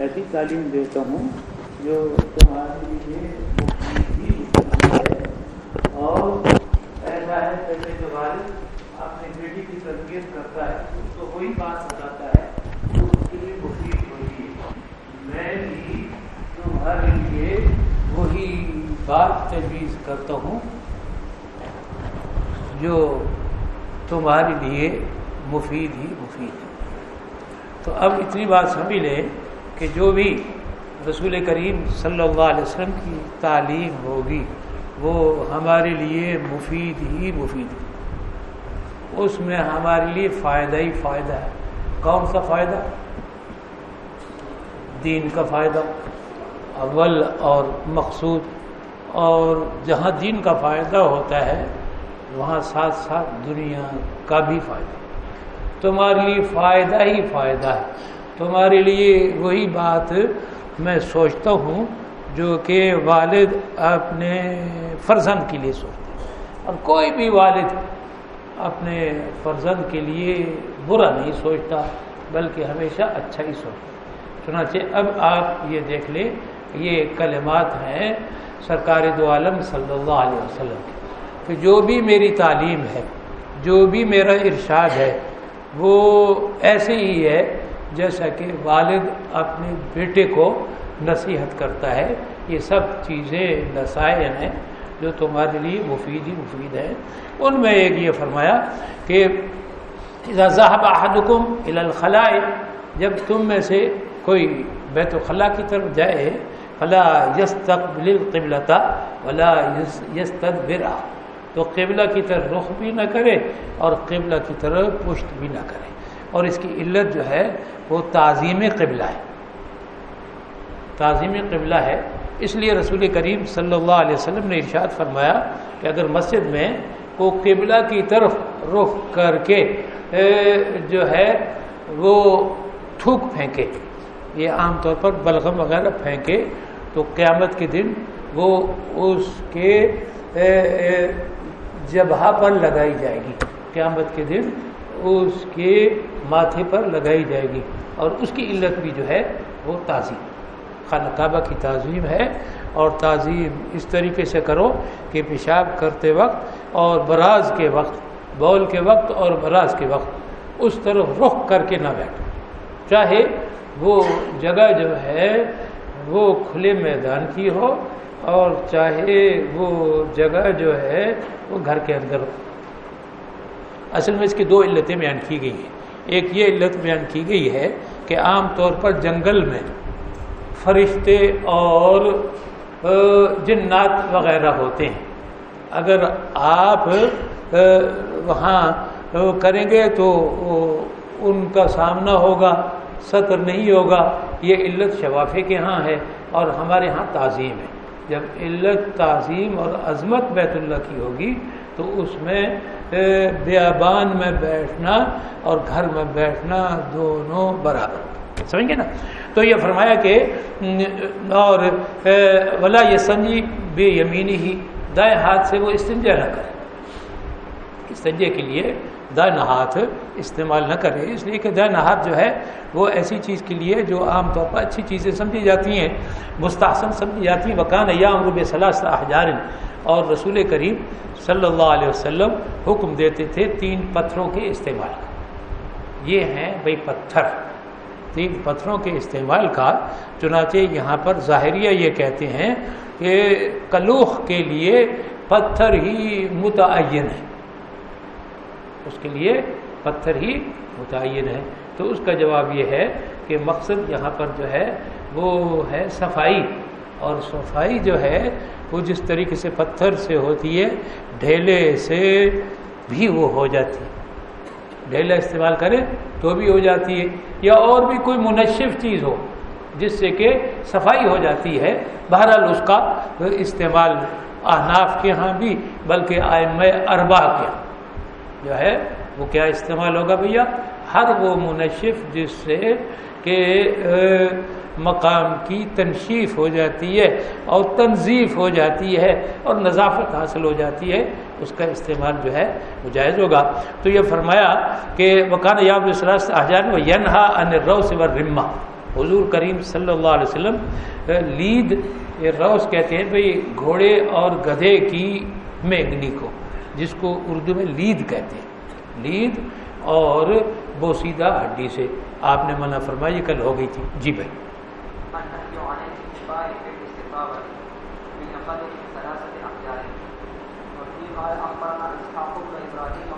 ایسی تعلیم دیتا ہوں جو تمہارے لیے ہے اور ایسا ہے جیسے جو والد اپنی بیٹی کی تربیت کرتا ہے، اس کو وہی بات بتاتا ہے جو اس کے لیے مفید ہوتی ہے۔ میں بھی تمہارے لیے وہی بات تجویز کرتا ہوں جو تمہارے لیے مفید ہی مفید ہے۔ تو اب اتنی بات سمجھ لیں۔ کہ جو بھی رسول کریم صلی اللہ علیہ وسلم کی تعلیم ہوگی، وہ ہمارے لیے مفید ہی مفید ہے۔ اس میں ہمارے لیے فائدہ ہی فائدہ ہے۔ کون سا فائدہ؟ دین کا فائدہ۔ اول اور مقصود۔ اور جہاں دین کا فائدہ ہوتا ہے، وہاں ساتھ ساتھ دنیا کا بھی فائدہ۔ تمہارے لیے فائدہ ہی فائدہ ہے۔ تمہارے لیے وہی بات میں سوچتا ہوں جو کہ والد اپنے فرزند کے لیے سوچتے ہیں۔ اور کوئی بھی والد اپنے فرزند کے لیے برا نہیں سوچتا، بلکہ ہمیشہ اچھا ہی سوچتا چنانچہ اب آپ یہ دیکھ لیں، یہ کلمات ہیں سرکار دو عالم صلی اللہ علیہ وسلم کہ جو بھی میری تعلیم ہے، جو بھی میرا ارشاد ہے، وہ ایسے ہی ہے جیسا کہ والد اپنے بیٹے کو نصیحت کرتا ہے، یہ سب چیزیں نسائن ہیں جو تمہارے لیے مفید ہی مفید ہیں۔ ان میں ایک یہ فرمایا کہ ذہب احدکم الخلائے جب تم میں سے کوئی بیت الخلاء کی طرف جائے، فلا یس تقبل قبلتا ولا یس تدبرا تو قبلہ کی طرف رخ بھی نہ کرے اور قبلہ کی طرف پشت بھی نہ کرے۔ اور اس کی علت جو ہے وہ تعظیم قبلہ ہے۔ تعظیم قبلہ ہے۔ اس لیے رسول کریم صلی اللہ علیہ وسلم نے ارشاد فرمایا کہ اگر مسجد میں کو قبلہ کی طرف رخ کر کے جو ہے، وہ تھوک پھینکے، یہ عام طور پر بلغم وغیرہ پھینکے، تو قیامت کے دن وہ اس کے جبہ پر لگائی جائے گی۔ قیامت کے دن اس کے ماتھے پر لگائی جائے گی اور اس کی علت بھی جو ہے وہ تعظیم خانہ کعبہ کی تعظیم ہے اور تعظیم اس طریقے سے کرو کہ پیشاب کرتے وقت اور براز کے وقت، بول کے وقت اور براز کے وقت اس طرف رخ کر کے نہ بیٹھو۔ چاہے وہ جگہ جو ہے وہ کھلے میدان کی ہو اور چاہے وہ جگہ جو ہے وہ گھر کے اندر ہو۔ اصل میں اس کی دو علتیں بیان کی گئی ہیں۔ ایک یہ علت بیان کی گئی ہے کہ عام طور پر جنگل میں فرشتے اور جنات وغیرہ ہوتے ہیں۔ اگر آپ وہاں کریں گے تو ان کا سامنا ہوگا سطر نہیں ہوگا۔ یہ علت شفافے کے ہاں ہے اور ہمارے ہاں تعظیم ہے۔ جب علت تعظیم اور عظمت بیت اللہ کی ہوگی تو اس میں بیابان میں بیٹھنا اور گھر میں بیٹھنا دونوں برابر۔ سمجھ گے نا؟ تو یہ فرمایا کہ، اور ولا یہ سنجی بے یمینی ہی دائیں ہاتھ سے وہ استنجا نہ کرے۔ استنجے کے لیے دائیں ہاتھ استعمال نہ کرے۔ اس لیے کہ دائیں ہاتھ جو ہے، وہ ایسی چیز کے لیے جو عام طور پر اچھی چیزیں سمجھی جاتی ہیں۔ مستحسن سمجھی جاتی ہیں۔ وکان یا عمر صلاح احجار اور رسول کریم صلی اللہ علیہ وسلم حکم دیتے تھے تین پتھروں کے استعمال کا۔ یہ ہیں بھائی پتھر۔ تین پتھروں کے استعمال کا۔ چنانچہ یہاں پر ظاہریہ یہ کہتے ہیں کہ کلوخ کے لیے پتھر ہی متعین ہے۔ اس کے لیے پتھر ہی متعین ہے۔ تو اس کا جواب یہ ہے کہ مقصد یہاں پر جو ہے وہ ہے صفائی۔ اور صفائی جو ہے وہ جس طریقے سے پتھر سے ہوتی ہے، ڈھیلے سے بھی وہ ہو جاتی ہے۔ ڈھیلا استعمال کرے تو بھی ہو جاتی ہے، یا اور بھی کوئی منشف چیز ہو جس سے کہ صفائی ہو جاتی ہے۔ بہرحال اس کا استعمال احناف کے ہاں بھی، بلکہ آئم اربا کے ہاں جو ہے، وہ کیا استعمال ہوگا بھیا؟ ہر وہ منشف جس سے کہ مقام کی تنشیف ہو جاتی ہے اور تنظیف ہو جاتی ہے اور نظافت حاصل ہو جاتی ہے، اس کا استعمال جو ہے وہ جائز ہوگا۔ تو یہ فرمایا کہ وکان یاب احجان و ینہا ان رو سے رما حضور کریم صلی اللہ علیہ وسلم لید روس کہتے ہیں بھائی، گھوڑے اور گدھے کی مینگنی کو، جس کو اردو میں لید کہتے ہیں۔ لید اور بوسیدہ ہڈی سے۔ آپ نے منع فرمایا یہ کل ہو گئی تھی۔ جی بھائی۔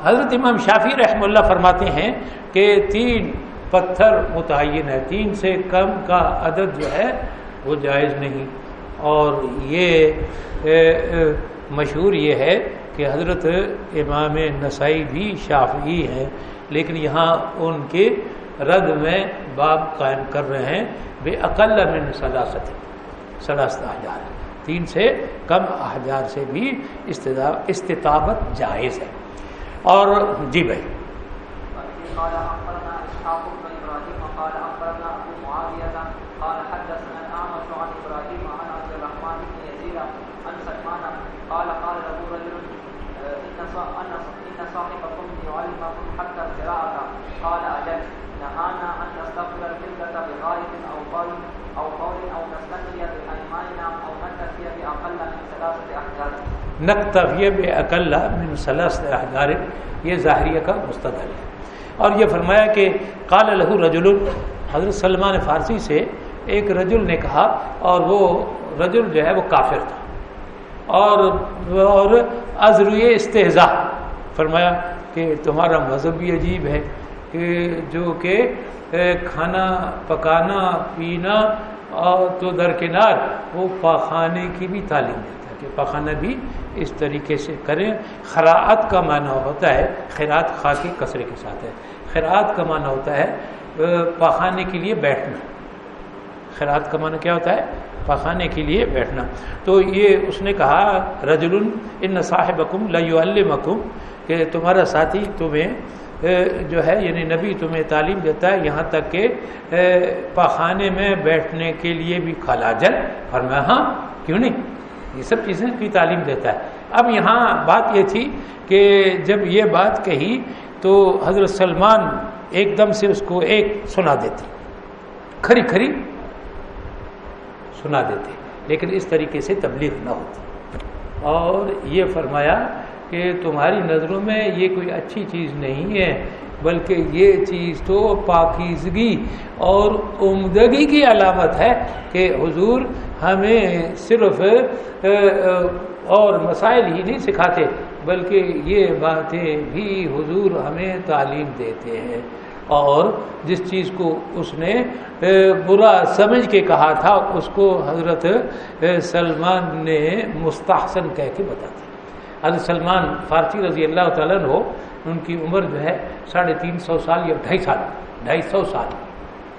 حضرت امام شافی رحم اللہ فرماتے ہیں کہ تین پتھر متعین ہے تین سے کم کا عدد جو ہے، وہ جائز نہیں۔ اور یہ مشہور یہ ہے کہ حضرت امام نسائی بھی شافی ہیں، لیکن یہاں ان کے رد میں باب قائم کر رہے ہیں، بے عقل من سلاست سلاست احجار۔ تین سے کم احجار سے بھی استطابت جائز ہے۔ اور جی بھائی۔ نقطفیہ بے اقلّہ من صلاح احجار یہ ظاہریہ کا مستدل ہے. اور یہ فرمایا کہ قال لہو رجل، حضرت سلمان فارسی سے ایک رجل نے کہا، اور وہ رجل جو ہے وہ کافر تھا. اور اور ازروی استحضا فرمایا کہ تمہارا مذہب بھی عجیب ہے کہ جو کہ کھانا، پکانا، پینا، اور تو درکنار وہ پاخانے کی بھی تعلیم ہے۔ کہ پاخانہ بھی اس طریقے سے کریں۔ خراعت کا معنی ہوتا ہے خیرات خا کے کثرے کے ساتھ ہے۔ خیرات کا معنی ہوتا ہے پاخانے کے لیے بیٹھنا۔ خیرات کا معنی کیا ہوتا ہے؟ پاخانے کے لیے بیٹھنا۔ تو یہ اس نے کہا رجل ان صاحب کم لکم کہ تمہارا ساتھی تمہیں جو ہے یعنی نبی تمہیں تعلیم دیتا ہے یہاں تک کہ پاخانے میں بیٹھنے کے لیے بھی کھالا جل اور میں ہاں کیوں نہیں؟ یہ سب چیزیں کی تعلیم دیتا ہے۔ اب یہاں بات یہ تھی کہ جب یہ بات کہی تو حضرت سلمان ایک دم سے اس کو ایک سنا دیتے۔ کھری کھری سنا دیتے۔ لیکن اس طریقے سے تبلیغ نہ ہوتی۔ اور یہ فرمایا کہ تمہاری نظروں میں یہ کوئی اچھی چیز نہیں ہے۔ بلکہ یہ چیز تو پاکیزگی اور عمدگی کی علامت ہے کہ حضور ہمیں صرف اور مسائل ہی نہیں سکھاتے، بلکہ یہ باتیں بھی حضور ہمیں تعلیم دیتے ہیں۔ اور جس چیز کو اس نے برا سمجھ کے کہا تھا، اس کو حضرت سلمان نے مستحسن کہہ کے بتا دیا۔ حضرت سلمان فارسی رضی اللہ تعالیٰ ہو ان کی عمر جو ہے ساڑھے تین سو سال یا ڈھائی سال، ڈھائی سو سال۔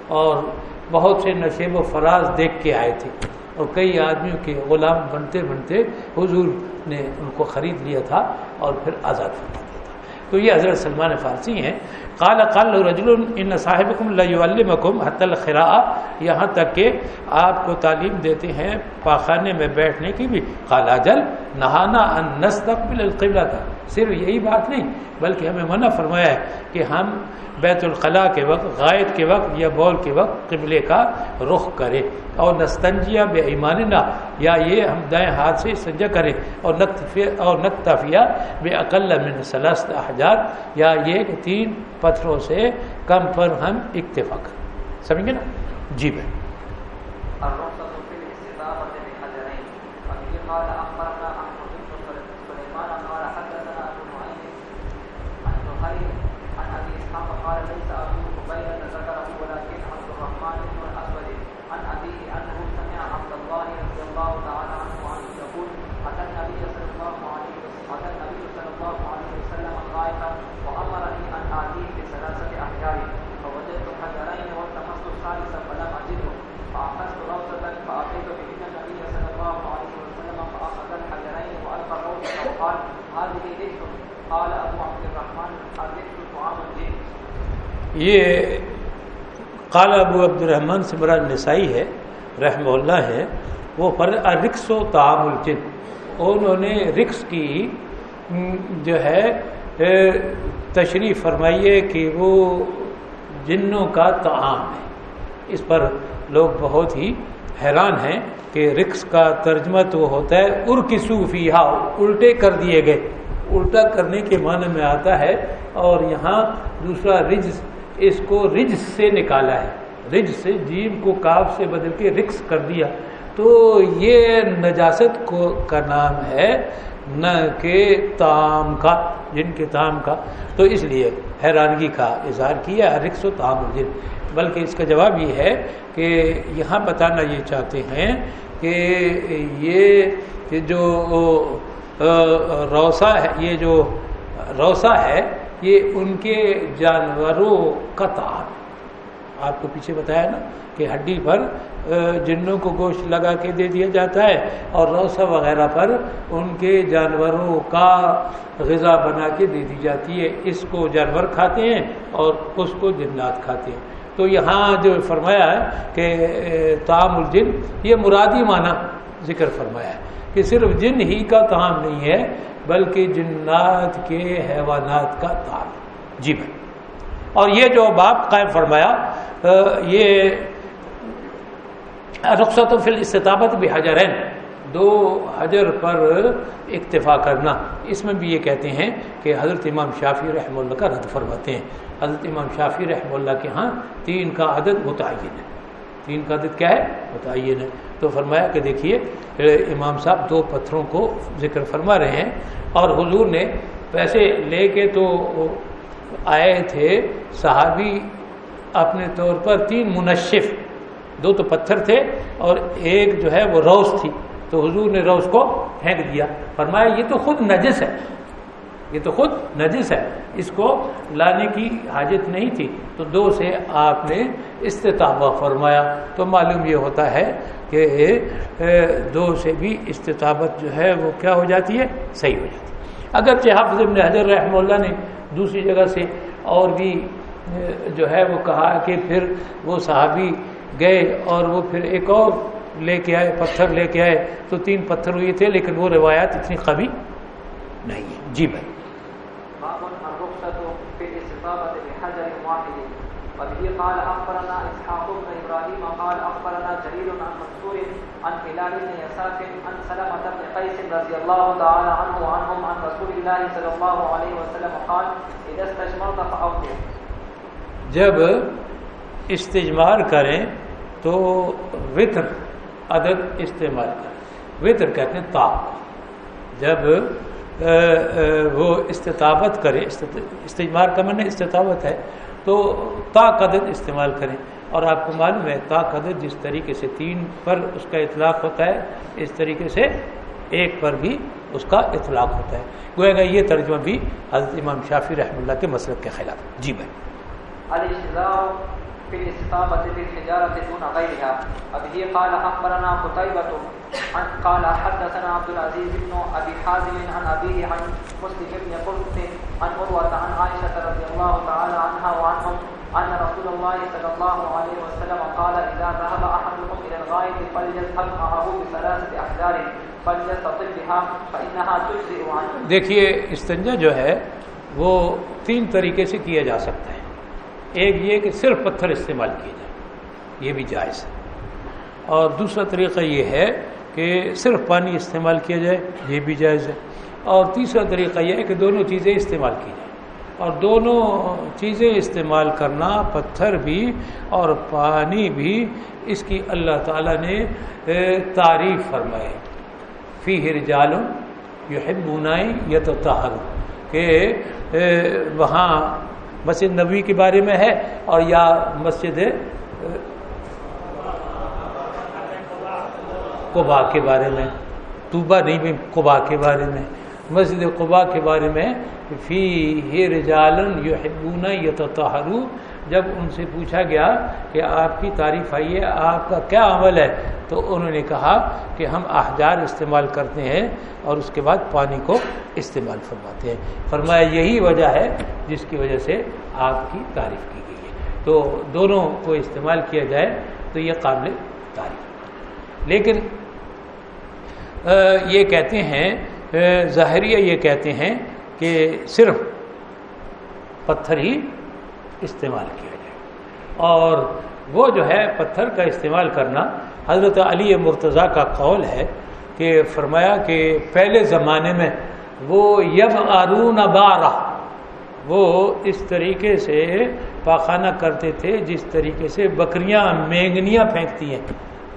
اور بہت سے نشیب و فراز دیکھ کے آئے تھے۔ اور کئی آدمیوں کے غلام بنتے بنتے حضور نے ان کو خرید لیا تھا اور پھر آزاد فرما دیا تھا۔ تو یہ حضرت سلمان فارسی ہیں۔ قال قال رجل ان صاحبکم لا يعلمکم حتى الخراء یہاں تک کہ آپ کو تعلیم دیتے ہیں پاخانے میں بیٹھنے کی بھی۔ قال اجل، نہانا ان نستقبل القبلہ تھا صرف یہی بات نہیں، بلکہ ہمیں منع فرمایا ہے کہ ہم بیت الخلاء کے وقت غائد کے وقت یا بول کے وقت قبلے کا رخ کرے اور نستنجیا بے ایماننا، یا یہ ہم دائیں ہاتھ سے سنجا کریں۔ اور اور نقطفیہ بے عقل من سلست احجار، یا یہ کہ تین پتھروں سے کم پر ہم اکتفا کریں سمجھ گئے نا؟ جی بھائی۔ یہ قال ابو عبد الرحمن سے برا نسائی ہے، رحمہ اللہ ہے، وہ پر رکس و تعام الجن۔ انہوں نے رکس کی، جو ہے تشریف فرمائیے کہ وہ جنوں کا تعام ہے۔ اس پر لوگ بہت ہی حیران ہیں کہ رکس کا ترجمہ تو ہوتا ہے ار کی صوفی الٹے کر دیے گئے۔ الٹا کرنے کے معنی میں آتا ہے، اور یہاں دوسرا رج اس کو رج سے نکالا ہے۔ رج سے، جیم کو کاف سے بدل کے رکس کر دیا۔ تو یہ نجاست کو کا نام ہے نہ کہ تام کا، جن کے تام کا۔ تو اس لیے حیرانگی کا اظہار کیا، رکس و تام الجن بلکہ اس کا جواب یہ ہے کہ یہاں بتانا یہ چاہتے ہیں کہ یہ جو روسا ہے، یہ جو روسا ہے یہ ان کے جانوروں کا تار آپ کو پیچھے بتایا نا کہ ہڈی پر جنوں کو گوشت لگا کے دے دیا جاتا ہے اور روسا وغیرہ پر ان کے جانوروں کا غذا بنا کے دے دی جاتی ہے۔ اس کو جانور کھاتے ہیں اور اس کو جنات کھاتے ہیں۔ تو یہاں جو فرمایا ہے کہ تعام الجن، یہ مرادی معنی ذکر فرمایا ہے کہ صرف جن ہی کا تعام نہیں ہے بلکہ جنات کے حیوانات کا تعام جی بھائی۔ اور یہ جو باپ قائم فرمایا یہ رخصت و فل استطابت بھی حجر دو حجر پر اکتفا کرنا۔ اس میں بھی یہ کہتے ہیں کہ حضرت امام شافی رحمہ اللہ کا رد فرماتے ہیں۔ حضرت امام شافی رحمہ اللہ کے ہاں تین کا عدد متعین ہے۔ تین کا عدد کیا ہے؟ متعین ہے۔ تو فرمایا کہ دیکھیے امام صاحب دو پتھروں کو ذکر فرما رہے ہیں اور حضور نے پیسے لے کے تو آئے تھے۔ صحابی اپنے طور پر تین منشف، دو تو پتھر تھے اور ایک جو ہے وہ روس تھی۔ تو حضور نے روس کو پھینک دیا۔ فرمایا، یہ تو خود نجس ہے۔ یہ تو خود نجس ہے۔ اس کو لانے کی حاجت نہیں تھی۔ تو دو سے آپ نے استطابہ فرمایا۔ تو معلوم یہ ہوتا ہے کہ دو سے بھی استطابت جو ہے وہ کیا ہو جاتی ہے؟ صحیح ہو جاتی ہے۔ اگر حافظ ابن حضر رحمہ اللہ نے دوسری جگہ سے اور بھی جو ہے وہ کہا کہ پھر وہ صحابی گئے اور وہ پھر ایک اور لے کے آئے، پتھر لے کے آئے۔ تو تین پتھر ہوئے تھے، لیکن وہ روایات اتنی قوی نہیں۔ ہے جی بھائی۔ قال اخبرنا اسحاق بن ابراهيم قال اخبرنا جرير عن منصور عن هلال بن يساف عن سلمة بن قيس رضي الله تعالى عنه وعنهم عن رسول الله صلى الله عليه وسلم قال اذا استجمرت فاوتر جب استجمار کریں تو وطر عدد استعمال کریں۔ وطر کہتے ہیں تاپ جب وہ استطابت کرے استجمار کا من استطابت ہے۔ تو تا قدر استعمال کریں۔ اور آپ کو معلوم ہے تا قدر جس طریقے سے تین پر اس کا اطلاق ہوتا ہے، اس طریقے سے ایک پر بھی اس کا اطلاق ہوتا ہے۔ گویا گا یہ ترجمہ بھی حضرت امام شافی رحم اللہ کے مسلک کے خلاف۔ جی بھائی۔ في الاستطابة في الحجارة دون غيرها۔ أبي قال أخبرنا قتيبة عن قال حدثنا عبد العزيز بن أبي حازم عن أبيه عن مسلم بن قرط عن عروة عن عائشة الله تعالى عنها وعنهم أن رسول الله صلى الله عليه وسلم قال إذا ذهب أحدكم إلى الغاية فليذهب معه بثلاثة أحجار فليستطل بها فإنها تجزئ عنه. دیکھیے، استنجا جو ہے، وہ تین طریقے سے کیا جا سکتا ہے۔ ایک یہ کہ صرف پتھر استعمال کیے جائے یہ بھی جائز ہے۔ اور دوسرا طریقہ یہ ہے کہ صرف پانی استعمال کیا جائے، یہ بھی جائز ہے۔ اور تیسرا طریقہ یہ ہے کہ دونوں چیزیں استعمال کی جائیں۔ اور دونوں چیزیں استعمال کرنا، پتھر بھی اور پانی بھی، اس کی اللہ تعالیٰ نے تعریف فرمائے فی ہر جالم یہ بنائی یا تو کہ وہاں مسجد نبوی کے بارے میں ہے اور یا مسجد قبا کے بارے میں۔ طوبہ نہیں بھی قبا کے بارے میں۔ مسجد قبا کے بارے میں فی رجالن یحبون یتطہرو۔ جب ان سے پوچھا گیا کہ آپ کی تعریف آئی ہے، آپ کا کیا عمل ہے؟ تو انہوں نے کہا کہ ہم احجار استعمال کرتے ہیں اور اس کے بعد پانی کو استعمال فرماتے ہیں۔ فرمایا یہی وجہ ہے جس کی وجہ سے آپ کی تعریف کی گئی ہے۔ تو دونوں کو استعمال کیا جائے تو یہ قابل تعریف۔ لیکن یہ کہتے ہیں ظاہریہ یہ کہتے ہیں کہ صرف پتھر ہی استعمال کیا جائے۔ اور وہ جو ہے، پتھر کا استعمال کرنا حضرت علی مرتضیٰ کا قول ہے کہ فرمایا کہ پہلے زمانے میں وہ یب آرون بارہ، وہ اس طریقے سے پاخانہ کرتے تھے جس طریقے سے بکریاں، مینگنیاں پھینکتی ہیں۔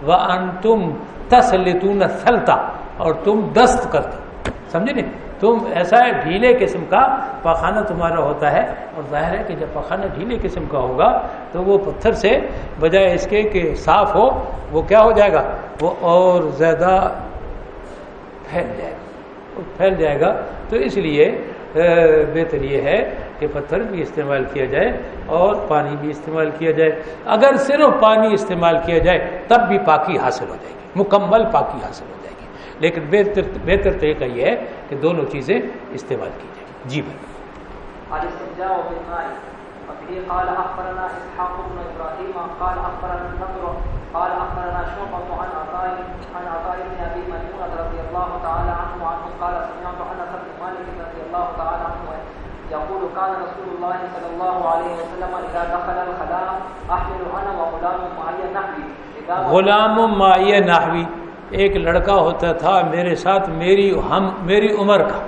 وہ ان تم تس لتون سلتا اور تم دست کرتے۔ سمجھے نہیں؟ تم ایسا ہے ڈھیلے قسم کا پاخانہ تمہارا ہوتا ہے اور ظاہر ہے کہ جب پاخانہ ڈھیلے قسم کا ہوگا تو وہ پتھر سے بجائے اس کے کہ صاف ہو، وہ کیا ہو جائے گا؟ وہ اور زیادہ پھیل جائے گا۔ پھیل جائے گا۔ تو اس لیے بہتر یہ ہے کہ پتھر بھی استعمال کیا جائے اور پانی بھی استعمال کیا جائے۔ اگر صرف پانی استعمال کیا جائے، تب بھی پاکی حاصل ہو جائے گی۔ مکمل پاکی حاصل ہو جائے گی۔ لیکن بہتر بہتر طریقہ یہ ہے کہ دونوں چیزیں استعمال کی جائیں۔ جی بھائی۔ قال اخبرنا اسحاق بن ابراهيم قال اخبرنا النضر قال اخبرنا شعبة عن عطاء عن عطاء بن ابي ميمونة رضي الله تعالى عنه وعنه قال سمعت انس بن مالك رضي الله تعالى عنه يقول كان رسول الله صلى الله عليه وسلم اذا دخل الخلاء احمل انا وغلام معي نحوي. غلام معي نحوي. ایک لڑکا ہوتا تھا میرے ساتھ، میری ہم، میری عمر کا۔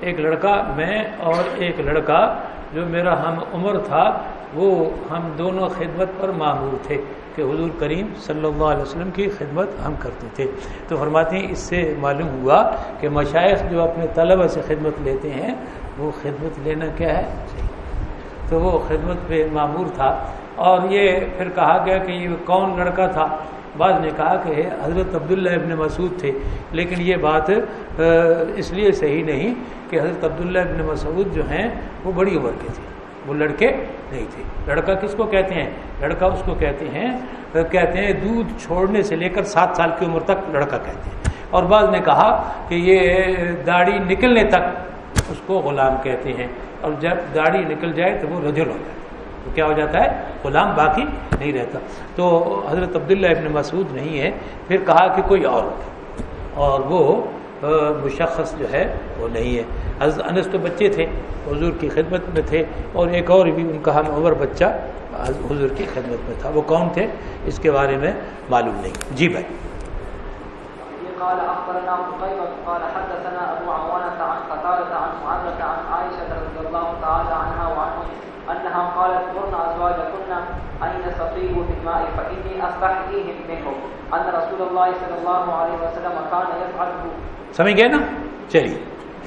ایک لڑکا، میں اور ایک لڑکا جو میرا ہم عمر تھا، وہ ہم دونوں خدمت پر معمور تھے کہ حضور کریم صلی اللہ علیہ وسلم کی خدمت ہم کرتے تھے۔ تو فرماتے ہیں، اس سے معلوم ہوا کہ مشائق جو اپنے طلبہ سے خدمت لیتے ہیں، وہ خدمت لینا کیا ہے؟ تو وہ خدمت پہ معمور تھا۔ اور یہ پھر کہا گیا کہ یہ کون لڑکا تھا؟ بعض نے کہا کہ حضرت عبداللہ ابن مسعود تھے، لیکن یہ بات اس لیے صحیح نہیں کہ حضرت عبداللہ ابن مسعود جو ہیں، وہ بڑی عمر کے تھے، وہ لڑکے نہیں تھے۔ لڑکا کس کو کہتے ہیں؟ لڑکا اس کو کہتے ہیں کہتے ہیں دودھ چھوڑنے سے لے کر سات سال کی عمر تک لڑکا کہتے ہیں۔ اور بعض نے کہا کہ یہ داڑھی نکلنے تک اس کو غلام کہتے ہیں، اور جب داڑھی نکل جائے تو وہ رجل ہو جائے تو کیا ہو جاتا ہے؟ غلام باقی نہیں رہتا۔ تو حضرت عبداللہ ابن مسعود نہیں ہے، پھر کہا کہ کوئی اور اور وہ مشخص جو ہے، وہ نہیں ہے۔ حضرت انس تو بچے تھے، حضور کی خدمت میں تھے۔ اور ایک اور بھی، ان کا ہم عمر بچہ حضور کی خدمت میں تھا۔ وہ کون تھے؟ اس کے بارے میں معلوم نہیں۔ جی بھائی۔ قال اخبرنا قتيبة قال حدثنا ابو عوانة عن قتادة عن معاذة عن عائشة رضي الله تعالى عنها وعنهم انها قالت مرنا ازواجكن ان يستطيبوا في الماء فاني استحييهم منهم ان رسول الله صلى الله عليه وسلم كان يفعله. سمجھ گئے نا چلیے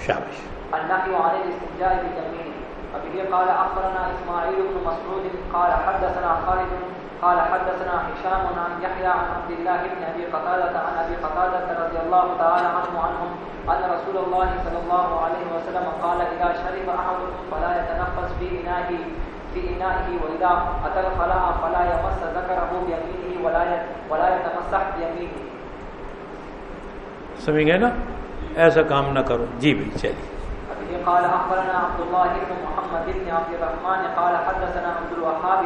شابش. النهي عن الاستنجاء باليمين وبه قال اخبرنا اسماعيل بن مسعود قال حدثنا خالد قال حدثنا هشام عن يحيى عن عبد الله بن ابي قتاده عن ابي قتاده رضي الله تعالى عنه عنهم ان رسول الله صلى الله عليه وسلم قال اذا شرب احدكم فلا يتنفس في انائه في انائه واذا اتى الخلاء فلا يمس ذكره بيمينه ولا ولا يتمسح بيمينه. سمجھ گئے نا؟ ایسا کام نہ کرو۔ جی بھائی چلیے۔ قال اخبرنا عبد الله بن محمد بن عبد الرحمن قال حدثنا عبد الوهاب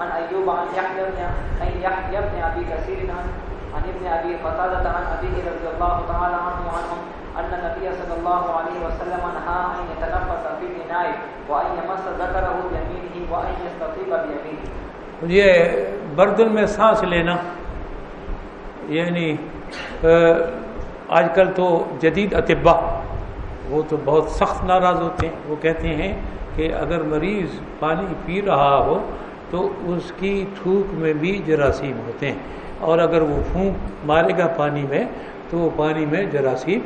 عن ايوب عن يحيى بن عن يحيى بن ابي كثير عن عن ابن ابي قتاده عن ابيه رضي الله تعالى عنه وعنهم ان النبي صلى الله عليه وسلم نهى ان يتنفس في الاناء وان يمس ذكره بيمينه وان يستطيب بيمينه یہ بردن میں سانس لینا یعنی آج کل تو جدید اطبا وہ تو بہت سخت ناراض ہوتے ہیں۔ وہ کہتے ہیں کہ اگر مریض پانی پی رہا ہو تو اس کی تھوک میں بھی جراثیم ہوتے ہیں۔ اور اگر وہ پھونک مارے گا پانی میں تو وہ پانی میں جراثیم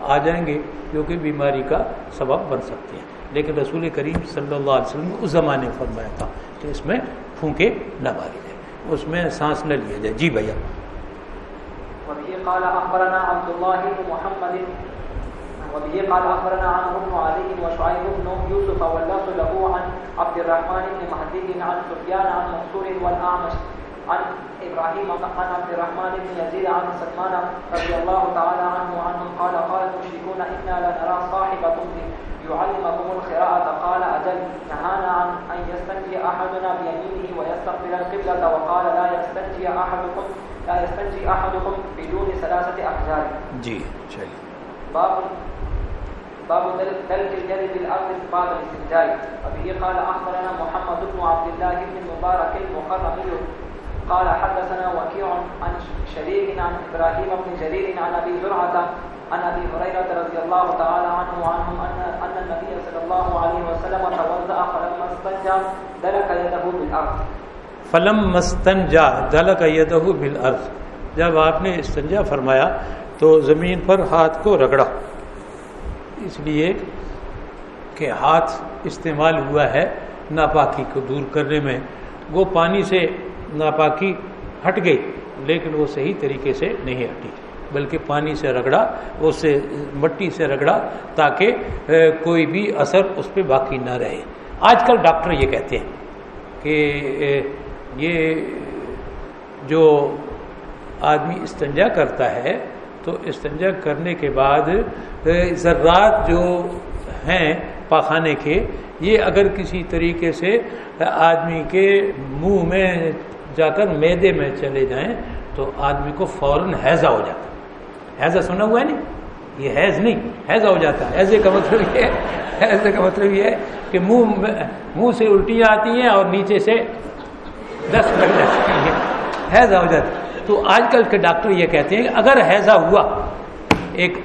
آ جائیں گے، جو کہ بیماری کا سبب بن سکتے ہیں۔ لیکن رسول کریم صلی اللہ علیہ وسلم اس زمانے فرمایا تھا کہ اس میں پھونکے نہ ماری جائے اس میں سانس نہ لیا جائے۔ جی بھیا۔ قال اخبرنا عبد الله بن محمد وبه قال اخبرنا عن بن علي وشعيب بن يوسف واللفظ له عن عبد الرحمن بن مهدي عن سفيان عن منصور والاعمش عن ابراهيم عن عبد الرحمن بن يزيد عن سلمان رضي الله تعالى عنه وعنهم قال قال المشركون انا لنرى صاحبكم يعلمكم القراءة قال أجل نهانا عن أن يستنجي أحدنا بيمينه ويستقبل القبلة وقال لا يستنجي أحدكم لا يستنجي أحدكم بدون ثلاثة أحجار جي چلیے۔ باب باب دلك الجد بالارض بعد الاستنجاء. وبه قال اخبرنا محمد بن عبد الله بن المبارك المخرمي قال حدثنا وكيع عن شريك عن ابراهيم بن جرير عن ابي زرعه عن ابي هريره رضي الله تعالى عنه وعنهم ان ان النبي صلى الله عليه وسلم توضا فلما استنجى دلك يده بالارض فلم مستنجا دلک یدہ بالارض جب آپ نے استنجا فرمایا تو زمین پر ہاتھ کو رگڑا۔ اس لیے کہ ہاتھ استعمال ہوا ہے ناپاکی کو دور کرنے میں۔ وہ پانی سے ناپاکی ہٹ گئی، لیکن وہ صحیح طریقے سے نہیں ہٹی، بلکہ پانی سے رگڑا اس سے مٹی سے رگڑا تاکہ کوئی بھی اثر اس پہ باقی نہ رہے۔ آج کل ڈاکٹر یہ کہتے ہیں کہ یہ جو آدمی استنجا کرتا ہے، تو استنجا کرنے کے بعد ذرات جو ہیں پاخانے کے، یہ اگر کسی طریقے سے آدمی کے منہ میں جا کر میدے میں چلے جائیں تو آدمی کو فوراً حیضہ ہو جاتا ہے۔ حیضہ سنا ہوا ہے نہیں؟ یہ حیض نہیں، حیضہ ہو جاتا ہے۔ حیضے کا مطلب یہ ہے، حیضے کا مطلب یہ ہے کہ منہ منہ سے الٹیاں آتی ہیں اور نیچے سے دست لگ جاتی ہے حیضہ ہو جاتا ہے۔ تو آج کل کے ڈاکٹر یہ کہتے ہیں کہ اگر حیضہ ہوا ایک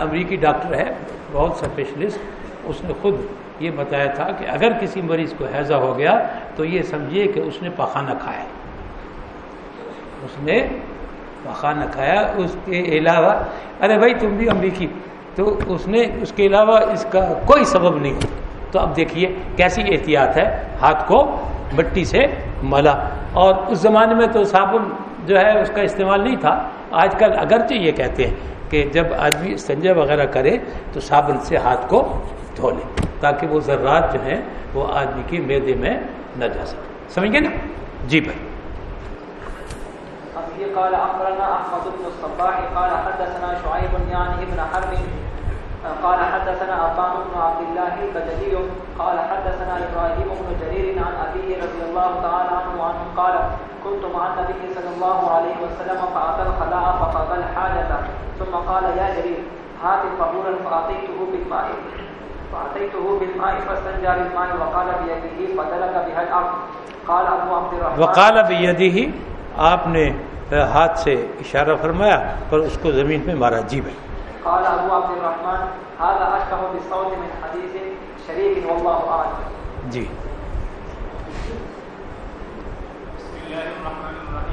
امریکی ڈاکٹر ہے، بہت اسپیشلسٹ اس نے خود یہ بتایا تھا کہ اگر کسی مریض کو حیضہ ہو گیا تو یہ سمجھیے کہ اس نے پاخانہ کھایا اس نے پاخانہ کھایا، اس کے علاوہ، ارے بھائی تم بھی امریکی، تو اس نے، اس کے علاوہ اس کا کوئی سبب نہیں۔ تو اب دیکھیے کیسی احتیاط ہے، ہاتھ کو مٹی سے ملا۔ اور اس زمانے میں تو صابن جو ہے، اس کا استعمال نہیں تھا۔ آج کل اگرچہ یہ کہتے ہیں کہ جب آدمی استنجا وغیرہ کرے تو صابن سے ہاتھ کو دھو لے، تاکہ وہ ذرات جو ہیں وہ آدمی کی میدے میں نہ جا سکے۔ سمجھ گئے نا؟ جی بھائی۔ قال أخبرنا أحمد بن الصباح قال حدثنا شعيب يعني یعنی ابن حرب۔ قال حدثنا أبان بن عبد الله البجلي، قال حدثنا إبراهيم بن جرير عن أبيه رضي الله تعالى عنه وعنه قال، كنت مع النبي صلى الله عليه وسلم، فأتى الخلاء فقضى الحاجة، ثم قال، يا جرير، هات طهورا فأتيته بالماء. فأتيته بالماء، فاستنجى بالماء، وقال بيده، فدلك بها الأرض. قال أبو عبد الرحمن، وقال بیدی ہی آپ نے ہاتھ سے اشارہ فرمایا، پر اس کو زمین پہ مارا جی بھائی. قال أبو عبد الرحمن هذا أشبه بالصوت من حديث شريك والله أعلم. جی بسم الله الرحمن الرحيم.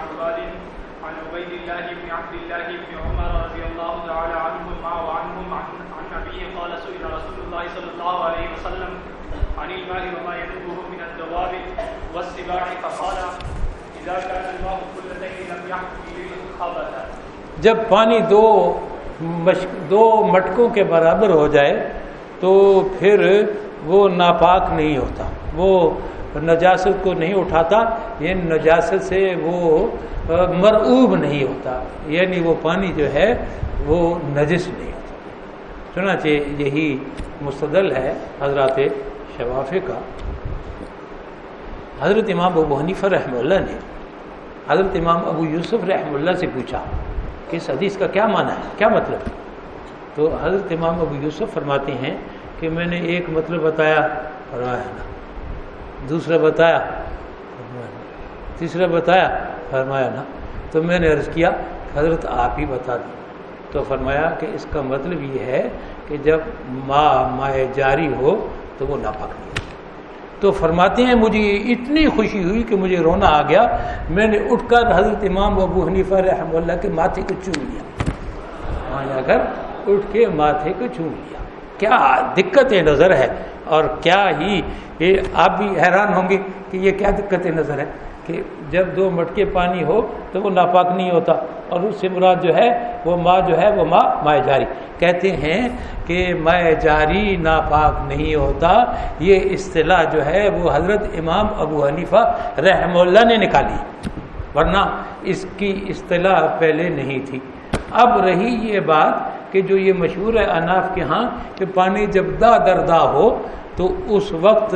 عباد عن عبيد الله بن عبد الله بن عمر رضي الله تعالى عنهما وعنهم عن عن ابيه قال سئل رسول الله صلى الله عليه وسلم عن الماء وما ينوبه من الدواب والسباع، فقال اذا كان الماء كلتين لم يحمل الخبث جب پانی دو دو مٹکوں کے برابر ہو جائے تو پھر وہ ناپاک نہیں ہوتا، وہ نجاست کو نہیں اٹھاتا، یہ نجاست سے وہ مرعوب نہیں ہوتا۔ یعنی وہ پانی جو ہے، وہ نجس نہیں ہوتا۔ چنانچہ یہی مستدل ہے حضرات شفافے کا۔ حضرت امام ابو حنیفہ رحمہ اللہ نے حضرت امام ابو یوسف رحمہ اللہ سے پوچھا کہ اس حدیث کا کیا معنی ہے؟ کیا مطلب؟ ہے تو حضرت امام ابو یوسف فرماتے ہیں کہ میں نے ایک مطلب بتایا فرمایا نا۔ دوسرا بتایا فرمایا تیسرا بتایا، فرمایا نا، تو میں نے عرض کیا، حضرت آپ ہی بتا دیں۔ تو فرمایا کہ اس کا مطلب یہ ہے کہ جب ماں مائع جاری ہو تو وہ ناپاک نہیں تو فرماتے ہیں، مجھے اتنی خوشی ہوئی کہ مجھے رونا آ گیا۔ میں نے اٹھ کر حضرت امام ابو حنیفہ رحمہ اللہ کے ماتھے کو چوم لیا۔ وہاں جا کر اٹھ کے ماتھے کو چوم لیا۔ کیا دقت نظر ہے۔ اور کیا ہی یہ آپ بھی حیران ہوں گے کہ یہ کیا دقت نظر ہے کہ جب دو مٹکے پانی ہو تو وہ ناپاک نہیں ہوتا اور اس سے مراد جو ہے وہ ماں جو ہے وہ ماں مائع جاری۔ کہتے ہیں کہ مائع جاری ناپاک نہیں ہوتا۔ یہ اصطلاح جو ہے وہ حضرت امام ابو حنیفہ رحمہ اللہ نے نکالی۔ ورنہ اس کی اصطلاح پہلے نہیں تھی۔ اب رہی یہ بات کہ جو یہ مشہور ہے اناف کے ہاں کہ پانی جب دا دردا ہو، تو اس وقت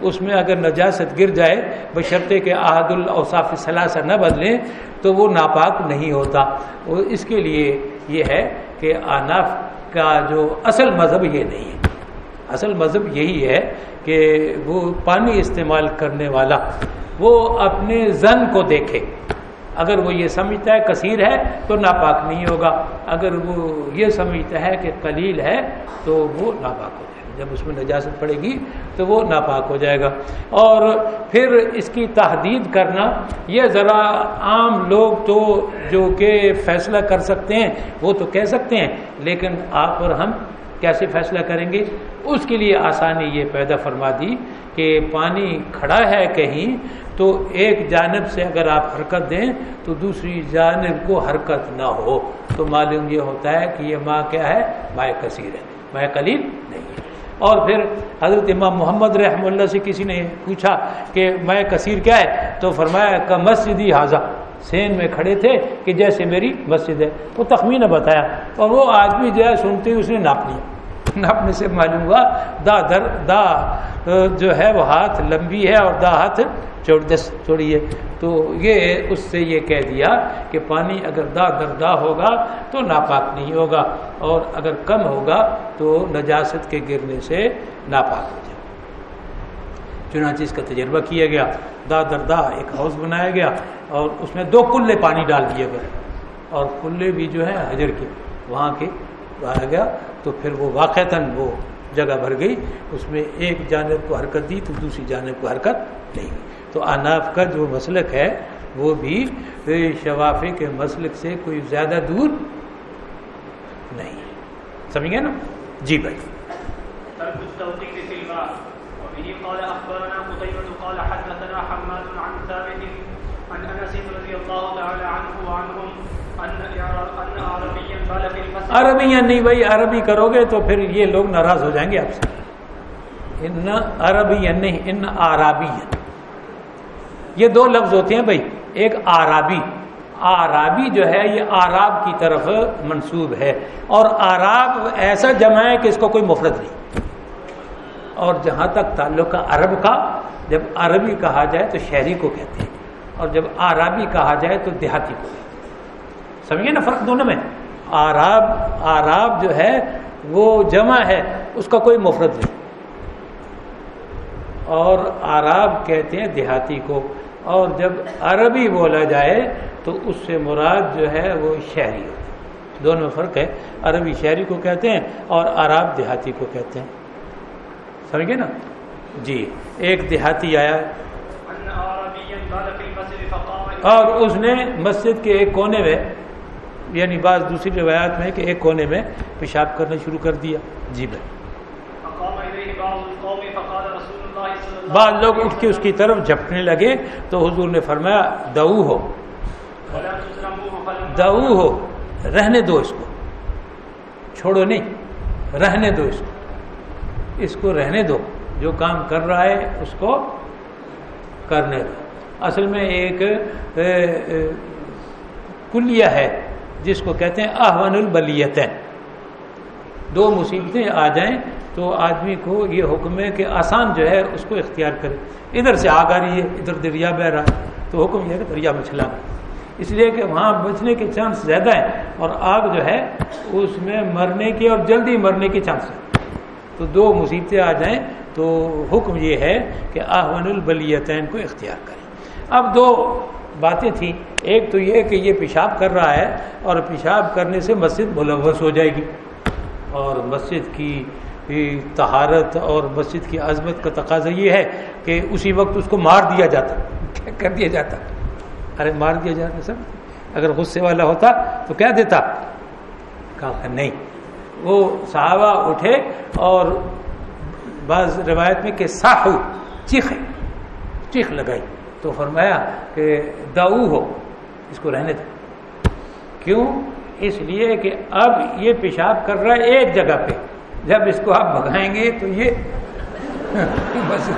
اس میں اگر نجاست گر جائے، بشرطے کہ عہد الاوصاف ثلاثہ نہ بدلیں، تو وہ ناپاک نہیں ہوتا۔ اس کے لیے یہ ہے کہ آناف کا جو اصل مذہب یہ نہیں ہے۔ اصل مذہب یہی ہے کہ وہ پانی استعمال کرنے والا، وہ اپنے زن کو دیکھے۔ اگر وہ یہ سمجھتا ہے کثیر ہے تو ناپاک نہیں ہوگا۔ اگر وہ یہ سمجھتا ہے کہ قلیل ہے تو وہ ناپاک ہو جائے گا۔ جب اس میں نجاست پڑے گی تو وہ ناپاک ہو جائے گا۔ اور پھر اس کی تحدید کرنا، یہ ذرا عام لوگ تو جو کہ فیصلہ کر سکتے ہیں، وہ تو کہہ سکتے ہیں، لیکن آپ اور ہم کیسے فیصلہ کریں گے؟ اس کے لیے آسانی یہ پیدا فرما دی کہ پانی کھڑا ہے کہیں تو ایک جانب سے اگر آپ حرکت دیں تو دوسری جانب کو حرکت نہ ہو۔ تو معلوم یہ ہوتا ہے کہ یہ ماں کیا ہے؟ مائع کثیر ہے مائع قلیل نہیں ہے۔ اور پھر حضرت امام محمد رحم اللہ سے کسی نے پوچھا کہ میں کثیر کیا ہے؟ تو فرمایا کہ مسجد ہی حاضہ سین میں کھڑے تھے کہ جیسے میری مسجد ہے۔ وہ تخمینہ بتایا اور وہ آدمی جو ہے سنتے ہی اس نے ناپ لیا۔ ناپنے سے معلوم ہوا، دا در، دا، جو ہے وہ ہاتھ لمبی ہے اور دا ہاتھ چوڑی ہے تو یہ اس سے یہ کہہ دیا کہ پانی اگر دا در دا ہوگا تو ناپاک نہیں ہوگا، اور اگر کم ہوگا تو نجاست کے گرنے سے ناپاک ہو جائے۔ چنانچہ اس کا تجربہ کیا گیا۔ دا در دا ایک ہاؤس بنایا گیا اور اس میں دو کلے پانی ڈال دیے گئے۔ اور کلے بھی جو ہیں حجر کے، وہاں کے آیا گیا۔ تو پھر وہ واقعتاً وہ جگہ بھر گئی۔ اس میں ایک جانب کو حرکت دی تو دوسری جانب کو حرکت نہیں۔ ہوئی تو اناف کا جو مسلک ہے وہ بھی شفافی کے مسلک سے کوئی زیادہ دور نہیں۔ سمجھ گئے نا؟ جی بھائی۔ قال اخبرنا قتيبة قال حدثنا حماد عن ثابت عن انس رضي الله تعالى عنه وعنهم عربی نہیں بھائی عربی کرو گے تو پھر یہ لوگ ناراض ہو جائیں گے آپ سے۔ ان عربی نہیں ان آرابی یہ دو لفظ ہوتے ہیں بھائی۔ ایک آرابی۔ آرابی جو ہے، یہ آراب کی طرف منسوب ہے۔ اور آراب ایسا جمع ہے کہ اس کو کوئی مفرد نہیں۔ اور جہاں تک تعلق عرب کا، جب عربی کہا جائے تو شہری کو کہتے ہیں۔ اور جب آرابی کہا جائے تو دیہاتی کو۔ سمجھے نا فرق دونوں میں؟ آراب آراب جو ہے، وہ جمع ہے، اس کا کوئی مفرد نہیں۔ اور آراب کہتے ہیں دیہاتی کو۔ اور جب عربی بولا جائے تو اس سے مراد جو ہے وہ شہری ہوتی ہے۔ دونوں میں فرق ہے۔ عربی شہری کو کہتے ہیں اور عرب دیہاتی کو کہتے ہیں۔ سمجھ گئے نا؟ جی۔ ایک دیہاتی آیا۔ اور اس نے مسجد کے ایک کونے میں یعنی بعض دوسری روایات میں کہ ایک کونے میں پیشاب کرنا شروع کر دیا۔ جی بھائی۔ بعض لوگ اٹھ کے اس کی طرف جھپنے لگے تو حضور نے فرمایا، دعو ہو۔ دعو ہو، رہنے دو اس کو۔ چھوڑو نہیں، رہنے دو اس کو۔ اس کو رہنے دو، جو کام کر رہا ہے اس کو کرنے دو۔ اصل میں ایک کلیہ ہے، جس کو کہتے ہیں احون البلیتیں دو مصیبتیں آ جائیں تو آدمی کو یہ حکم ہے کہ آسان جو ہے اس کو اختیار کرے۔ ادھر سے آگ آ رہی ہے، ادھر دریا بہ رہا۔ ہے تو حکم یہ ہے کہ دریا میں چلانا اس لیے کہ وہاں بچنے کے چانس زیادہ ہیں اور آگ جو ہے اس میں مرنے کے اور جلدی مرنے کے چانس ہیں۔ تو دو مصیبتیں آ جائیں تو حکم یہ ہے کہ آہون البلیتین کو اختیار کریں۔ اب دو باتیں تھیں۔ ایک تو یہ کہ یہ پیشاب کر رہا ہے اور پیشاب کرنے سے مسجد ملوث ہو جائے گی۔ اور مسجد کی تہارت اور مسجد کی عظمت کا تقاضا یہ ہے کہ اسی وقت اس کو مار دیا جاتا کر دیا جاتا۔ ارے مار دیا جاتا سر۔ اگر غصے والا ہوتا تو کیا دیتا؟ کہا، نہیں۔ وہ صحابہ اٹھے اور بعض روایت میں کہ ساہو چیخ چیخ لگائی۔ تو فرمایا کہ داؤ ہو۔ اس کو رہنے دو۔ کیوں؟ اس لیے کہ اب یہ پیشاب کر رہا ہے ایک جگہ پہ۔ جب اس کو آپ بھگائیں گے تو یہ بس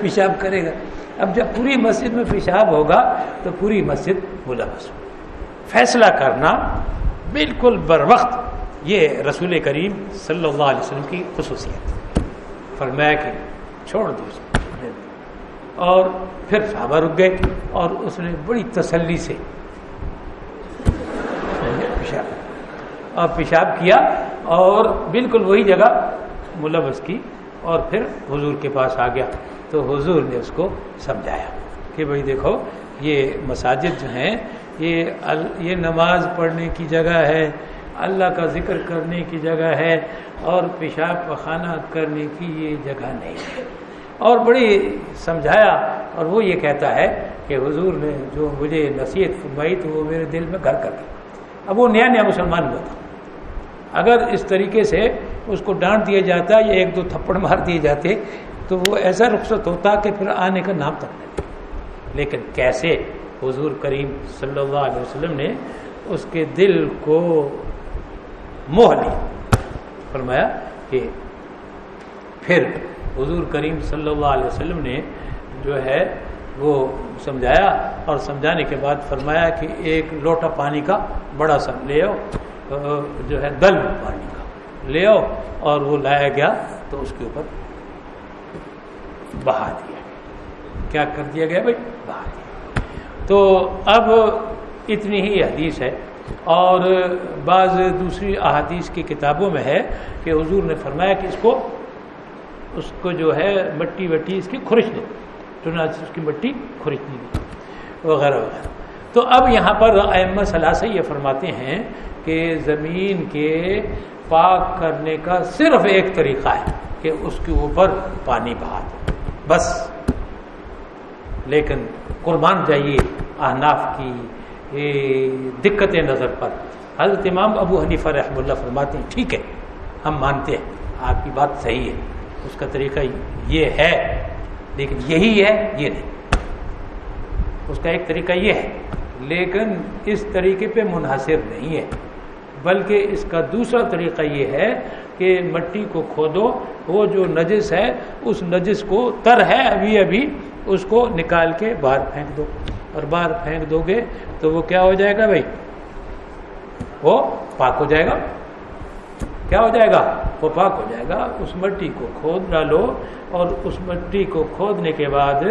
پیشاب کرے گا۔ اب جب پوری مسجد میں پیشاب ہوگا تو پوری مسجد ملوث۔ ہو فیصلہ کرنا بالکل بر وقت یہ رسول کریم صلی اللہ علیہ وسلم کی خصوصیت۔ فرمایا کہ چھوڑ دو اور پھر صحابہ رک گئے اور اس نے بڑی تسلی سے پیشاب اور پیشاب کیا اور بالکل وہی جگہ ملوث کی اور پھر حضور کے پاس آ گیا۔ تو حضور نے اس کو سمجھایا کہ بھائی دیکھو، یہ مساجد جو ہیں، یہ یہ نماز پڑھنے کی جگہ ہے، اللہ کا ذکر کرنے کی جگہ ہے اور پیشاب پخانہ کرنے کی یہ جگہ نہیں۔ ہے اور بڑی سمجھایا اور وہ یہ کہتا ہے کہ حضور نے جو مجھے نصیحت فرمائی تو وہ میرے دل میں گھر کر گئی اب وہ نیا نیا مسلمان ہوا تھا۔ اگر اس طریقے سے اس کو ڈانٹ دیا جاتا یا ایک دو تھپڑ مار دیے جاتے، تو وہ ایسا رخصت ہوتا کہ پھر آنے کا نام تک نہیں۔ لیکن کیسے حضور کریم صلی اللہ علیہ وسلم نے اس کے دل کو موہ لیا؟ فرمایا کہ پھر حضور کریم صلی اللہ علیہ وسلم نے جو ہے وہ سمجھایا اور سمجھانے کے بعد فرمایا کہ ایک لوٹا پانی کا بڑا سا لے آؤ۔ جو ہے دل پانی کا۔ لے آؤ اور وہ لایا گیا تو اس کے اوپر بہا دیا۔ گیا کیا کر دیا گیا بھائی؟ بہا دیا۔ تو اب اتنی ہی حدیث ہے اور بعض دوسری احادیث کی کتابوں میں ہے کہ حضور نے فرمایا کہ اس کو اس کو جو ہے مٹی وٹی اس کی خرش دو، چنانچہ اس کی مٹی خرچنی دی وغیرہ وغیرہ۔ تو اب یہاں پر احمد صلاح سے یہ فرماتے ہیں کہ زمین کے پاک کرنے کا صرف ایک طریقہ ہے کہ اس کے اوپر پانی بہا بس۔ لیکن قربان جائیے احناف کی دقت نظر پر۔ حضرت امام ابو حنیفہ رحم اللہ فرماتے ہیں، ٹھیک ہے، ہم مانتے ہیں، آپ کی بات صحیح ہے۔ اس کا طریقہ یہ ہے، لیکن یہی ہے، یہ نہیں۔ اس کا ایک طریقہ یہ ہے، لیکن اس طریقے پہ منحصر نہیں ہے۔ بلکہ اس کا دوسرا طریقہ یہ ہے کہ مٹی کو کھودو، وہ جو نجس ہے، اس نجس کو تر ہے، ابھی ابھی اس کو نکال کے باہر پھینک دو۔ اور باہر پھینک دو گے تو وہ کیا ہو جائے گا بھائی؟ وہ پاک ہو جائے گا۔ کیا ہو جائے گا؟ وہ پاک ہو جائے گا۔ اس مٹی کو کھود ڈالو اور اس مٹی کو کھودنے کے بعد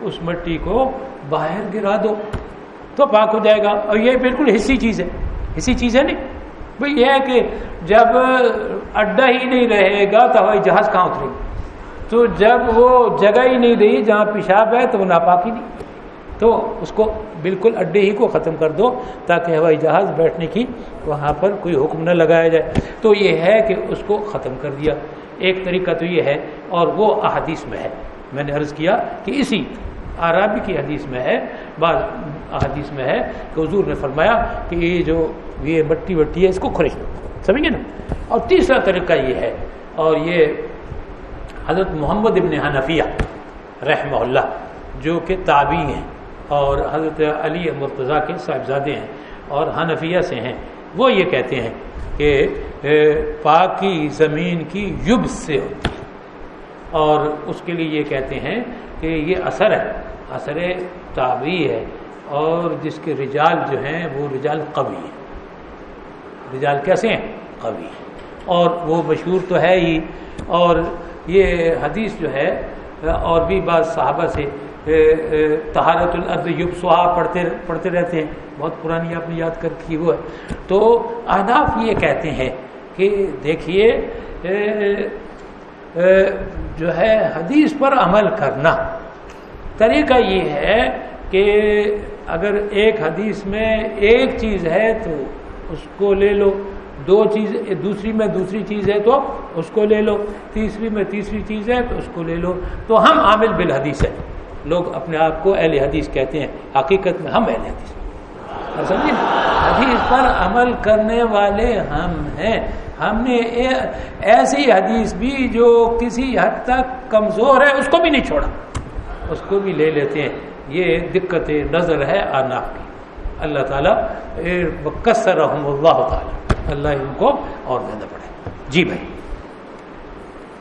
اس مٹی کو باہر گرا دو تو پاک ہو جائے گا۔ اور یہ بالکل حصی چیز ہے۔ حصی چیز ہے نہیں؟ بھائی یہ ہے کہ جب اڈا ہی نہیں رہے گا تو ہوائی جہاز کہاں اترے گا؟ تو جب وہ جگہ ہی نہیں رہی جہاں پیشاب ہے تو وہ ناپاک ہی نہیں۔ تو اس کو بالکل اڈے ہی کو ختم کر دو تاکہ ہوائی جہاز بیٹھنے کی وہاں پر کوئی حکم نہ لگایا جائے۔ تو یہ ہے کہ اس کو ختم کر دیا۔ ایک طریقہ تو یہ ہے اور وہ احادیث میں ہے۔ میں نے عرض کیا کہ اسی عرابی کی حدیث میں ہے۔ بعض احادیث میں ہے کہ حضور نے فرمایا کہ یہ جو یہ مٹی وٹی ہے، اس کو خرش سمجھے نا؟ اور تیسرا طریقہ یہ ہے، اور یہ حضرت محمد ابن حنفیہ رحمہ اللہ، جو کہ تابعی ہیں، اور حضرت علی مرتضیٰ کے صاحبزادے ہیں، اور حنفیہ سے ہیں۔ وہ یہ کہتے ہیں کہ پاکی زمین کی یب سے ہوتی ہے۔ اور اس کے لیے یہ کہتے ہیں کہ یہ اثر ہے، اثر تابعی ہے۔ اور جس کے رجال جو ہیں وہ رجال قوی ہیں۔ رجال کیسے ہیں؟ قوی ہیں۔ اور وہ مشہور تو ہے ہی۔ اور یہ حدیث جو ہے، اور بھی بعض صحابہ سے تہارت الارض یوب سہا پڑھتے پڑھتے رہتے ہیں۔ بہت پرانی آپ نے یاد کر کی وہ ہے۔ تو اہداف یہ کہتے ہیں کہ دیکھیے جو ہے، حدیث پر عمل کرنا۔ طریقہ یہ ہے کہ اگر ایک حدیث میں ایک چیز ہے تو اس کو لے لو، دو چیز، دوسری میں دوسری چیز ہے تو اس کو لے لو، تیسری میں تیسری چیز ہے تو اس کو لے لو۔ تو ہم عامل بالحدیث ہیں۔ لوگ اپنے آپ کو اہل حدیث کہتے ہیں۔ حقیقت میں ہم اہل حدیث سمجھے حدیث پر عمل کرنے والے ہم ہیں۔ ہم نے ایسی حدیث بھی جو کسی حد تک کمزور ہے، اس کو بھی نہیں چھوڑا۔ اس کو بھی لے لیتے ہیں۔ یہ دقت نظر ہے آنا کی۔ اللہ تعالیٰ کثر رحم اللہ تعالیٰ۔ اللہ ان کو اور زیادہ پڑھے جی بھائی۔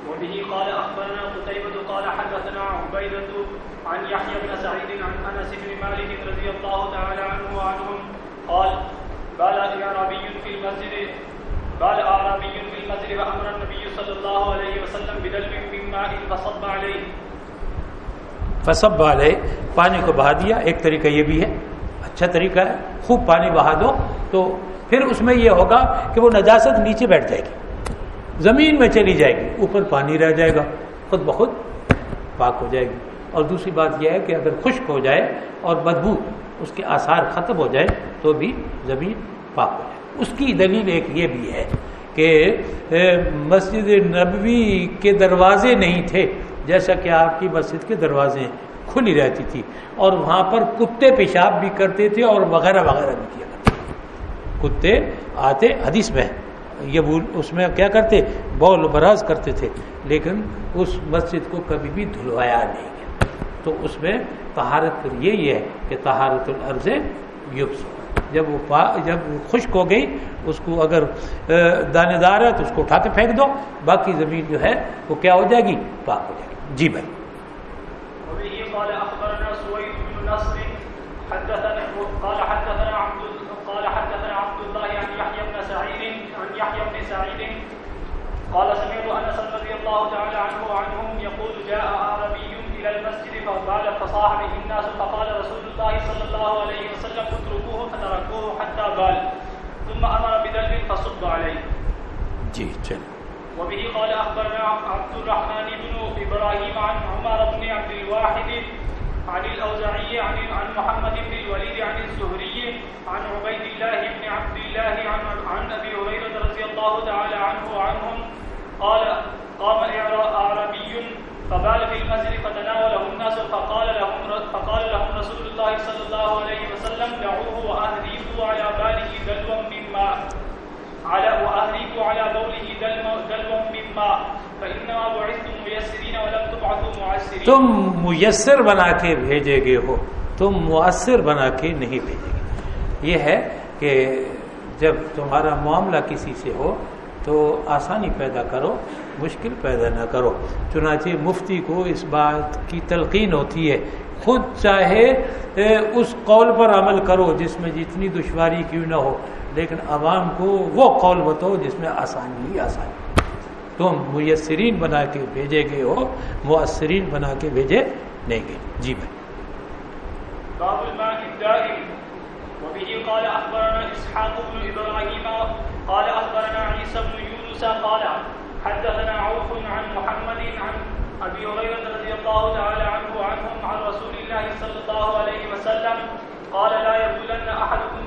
وبه قال اخبرنا قتيبة قال حدثنا عبيدة عن يحيى بن سعيد عن انس بن مالك رضي الله تعالى عنه وعنهم قال بال اعرابي في المسجد بال اعرابي في المسجد النبي صلى الله عليه وسلم بدلو من ماء فصب عليه. فسب والے پانی کو بہا دیا۔ ایک طریقہ یہ بھی ہے۔ اچھا طریقہ ہے۔ خوب پانی بہا دو۔ تو پھر اس میں یہ ہوگا کہ وہ نجاست نیچے بیٹھ جائے گی۔ زمین میں چلی جائے گی۔ اوپر پانی رہ جائے گا۔ خود بخود پاک ہو جائے گی۔ اور دوسری بات یہ ہے کہ اگر خشک ہو جائے اور بدبو اس کے آثار ختم ہو جائے تو بھی زمین پاک ہو جائے۔ اس کی دلیل ایک یہ بھی ہے کہ مسجد نبوی کے دروازے نہیں تھے۔ جیسا کہ آپ کی مسجد کے دروازے کھلی رہتی تھی اور وہاں پر کتے پیشاب بھی کرتے تھے اور وغیرہ وغیرہ بھی کیا کرتے کتے آتے حدیث میں، یہ اس میں کیا کرتے؟ بول براز کرتے تھے، لیکن اس مسجد کو کبھی بھی دھلوایا نہیں گیا۔ تو اس میں تہارت یہی ہے کہ تہارت العرض یوبس جب وہ جب وہ خشک ہو گئی، اس کو اگر دانے دار ہے تو اس کو اٹھا کے پھینک دو۔ باقی زمین جو ہے وہ کیا ہو جائے گی؟ پاک ہو جائے گی۔ جی بھائی۔ قال اخبرنا سويد بن نصر حدثنا قال حدثنا عبد قال حدثنا عبد الله عن يحيى بن سعيد عن يحيى بن سعيد. قال سمعت انس رضي الله تعالى عنه وعنهم يقول جاء اعرابي الى المسجد فبال فصاح به الناس فقال رسول الله صلى الله عليه وسلم اتركوه فتركوه حتى بال ثم امر بدلو فصب عليه. جی چل وبه قال اخبرنا عبد الرحمن بن إبراهيم عن عمر بن عبد الواحد عن الأوزاعي عن عن محمد بن الوليد عن الزهري عن عبيد الله بن عبد الله عن عن أبي هريرة رضي الله تعالى عنه وعنهم قال قام أعرابي فبال في المسجد فتناوله الناس فقال لهم فقال لهم رسول الله صلى الله عليه وسلم دعوه واهريقوا على باله دلوا من ماء على واهلكوا على بوله دلوا من ماء فانما بعثتم ميسرين ولم تبعثوا معسرين. تم میسر بنا کے بھیجے گئے ہو، تم مؤثر بنا کے نہیں بھیجے گے یہ ہے کہ جب تمہارا معاملہ کسی سے ہو تو آسانی پیدا کرو، مشکل پیدا نہ کرو۔ چنانچہ مفتی کو اس بات کی تلقین ہوتی ہے۔ خود چاہے اس قول پر عمل کرو جس میں جتنی دشواری کیوں نہ ہو۔ لیکن عوام کو وہ قول بتاؤ جس میں آسانی ہی آسانی تم میسرین بنا کے بھیجے گئے ہو مؤثرین بنا کے بھیجے نہیں گئے۔ جی بھائی۔ وبه قال بن قال عيسى بن يونس، قال حدثنا عوف عن محمد عن رضي الله تعالى عنه عن رسول الله صلى الله عليه وسلم، قال لا يبولن احدكم